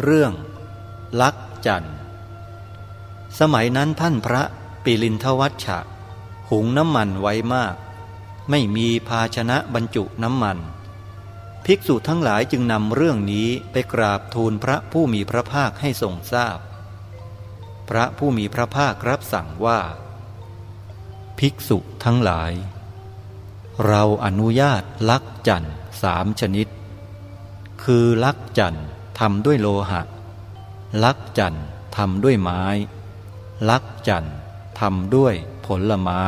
เรื่องลักจันทร์สมัยนั้นท่านพระปิลินทวัชชะ หุงน้ำมันไว้มาก ไม่มีภาชนะบรรจุน้ำมัน ภิกษุทั้งหลายจึงนำเรื่องนี้ไปกราบทูลพระผู้มีพระภาคให้ทรงทราบพพระผู้มีพระภาครับสั่งว่า ภิกษุทั้งหลาย เราอนุญาตลักจันทร์สามชนิด คือลักจันทร์ ทำด้วยโลหะ ลักจันทร์ทำด้วยไม้ ลักจันทร์ทำด้วยผลไม้